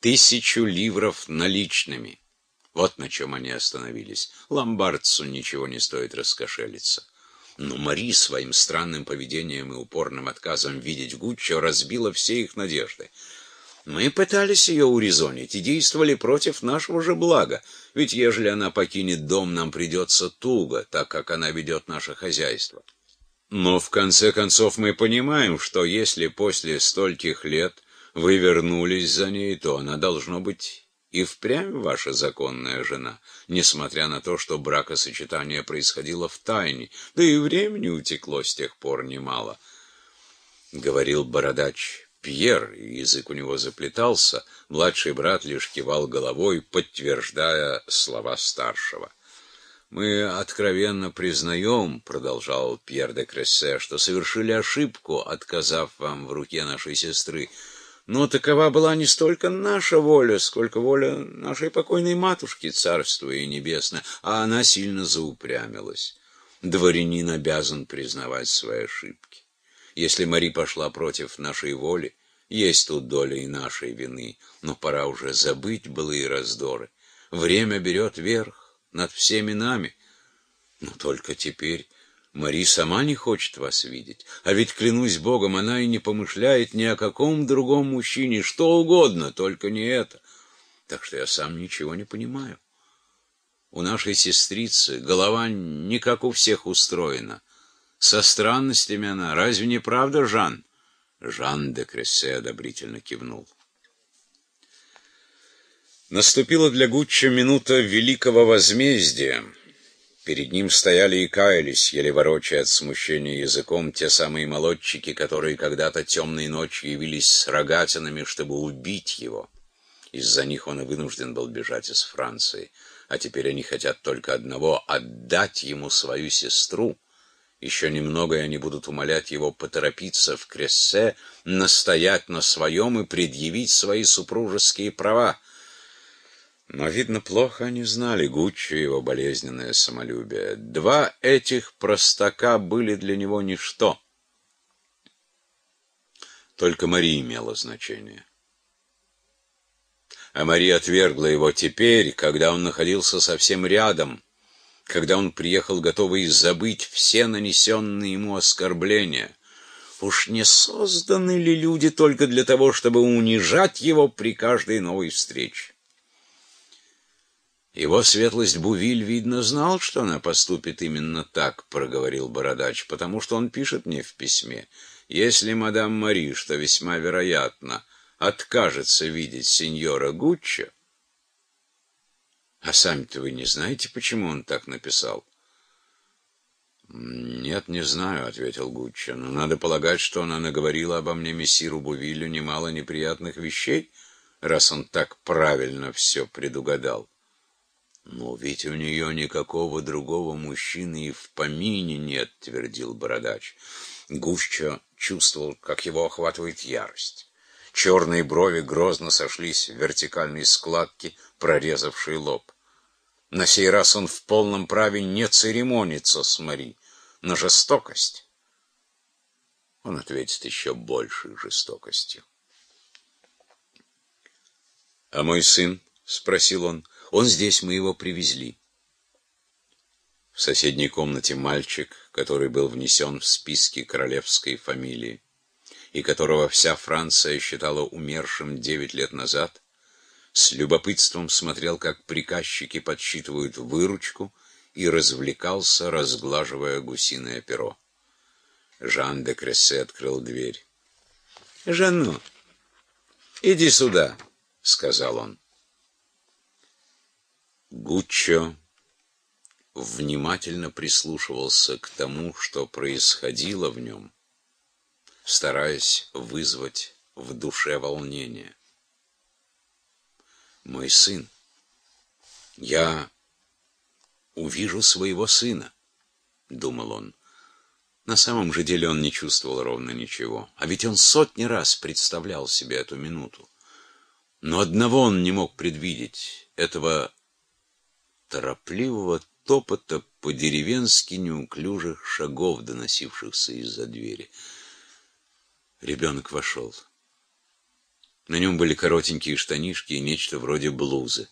тысячу ливров наличными. Вот на чем они остановились. Ломбардцу ничего не стоит раскошелиться. Но Мари своим странным поведением и упорным отказом видеть Гуччо разбила все их надежды. Мы пытались ее урезонить и действовали против нашего же блага, ведь ежели она покинет дом, нам придется туго, так как она ведет наше хозяйство. Но в конце концов мы понимаем, что если после стольких лет вы вернулись за ней, то она должно быть и впрямь ваша законная жена, несмотря на то, что бракосочетание происходило в тайне, да и времени утекло с тех пор немало. Говорил бородач Пьер, язык у него заплетался, младший брат лишь кивал головой, подтверждая слова старшего. «Мы откровенно признаем, — продолжал Пьер де Крессе, — что совершили ошибку, отказав вам в руке нашей сестры. Но такова была не столько наша воля, сколько воля нашей покойной матушки, царство и небесное, а она сильно заупрямилась. Дворянин обязан признавать свои ошибки. Если Мари пошла против нашей воли, есть тут доля и нашей вины, но пора уже забыть былые раздоры. Время берет верх над всеми нами. Но только теперь Мари сама не хочет вас видеть. А ведь, клянусь Богом, она и не помышляет ни о каком другом мужчине, что угодно, только не это. Так что я сам ничего не понимаю. У нашей сестрицы голова не как у всех устроена. Со странностями она. Разве не правда, Жан? Жан де Крессе одобрительно кивнул. Наступила для Гуччо минута великого возмездия. Перед ним стояли и каялись, еле ворочая от смущения языком, те самые молодчики, которые когда-то темной ночью явились с рогатинами, чтобы убить его. Из-за них он и вынужден был бежать из Франции. А теперь они хотят только одного — отдать ему свою сестру. Еще немного, и они будут умолять его поторопиться в Крессе, настоять на своем и предъявить свои супружеские права. Но, видно, плохо они знали Гуччо и его болезненное самолюбие. Два этих простака были для него ничто. Только Мария имела значение. А Мария отвергла его теперь, когда он находился совсем рядом — когда он приехал, готовый забыть все нанесенные ему оскорбления. Уж не созданы ли люди только для того, чтобы унижать его при каждой новой встрече? Его светлость Бувиль, видно, знал, что она поступит именно так, проговорил Бородач, потому что он пишет мне в письме. Если мадам Мари, что весьма вероятно, откажется видеть сеньора Гуччо, а сами-то вы не знаете, почему он так написал? «Нет, не знаю», — ответил Гуччо. «Но надо полагать, что она наговорила обо мне мессиру Бувилю немало неприятных вещей, раз он так правильно все предугадал». «Но ведь у нее никакого другого мужчины и в помине нет», — твердил Бородач. Гуччо чувствовал, как его охватывает ярость. Черные брови грозно сошлись в вертикальной складке, прорезавшей лоб. На сей раз он в полном праве не церемонится с Мари, но жестокость. Он ответит еще большей жестокостью. — А мой сын? — спросил он. — Он здесь, мы его привезли. В соседней комнате мальчик, который был внесен в списки королевской фамилии и которого вся Франция считала умершим девять лет назад, с любопытством смотрел, как приказчики подсчитывают выручку, и развлекался, разглаживая гусиное перо. Жан де Крессе открыл дверь. — Жанно, иди сюда, — сказал он. Гуччо внимательно прислушивался к тому, что происходило в нем, стараясь вызвать в душе волнение мой сын. Я увижу своего сына, думал он. На самом же деле он не чувствовал ровно ничего, а ведь он сотни раз представлял себе эту минуту. Но одного он не мог предвидеть этого торопливого топота по-деревенски неуклюжих шагов, доносившихся из-за двери. Ребенок вошел. На нем были коротенькие штанишки и нечто вроде блузы.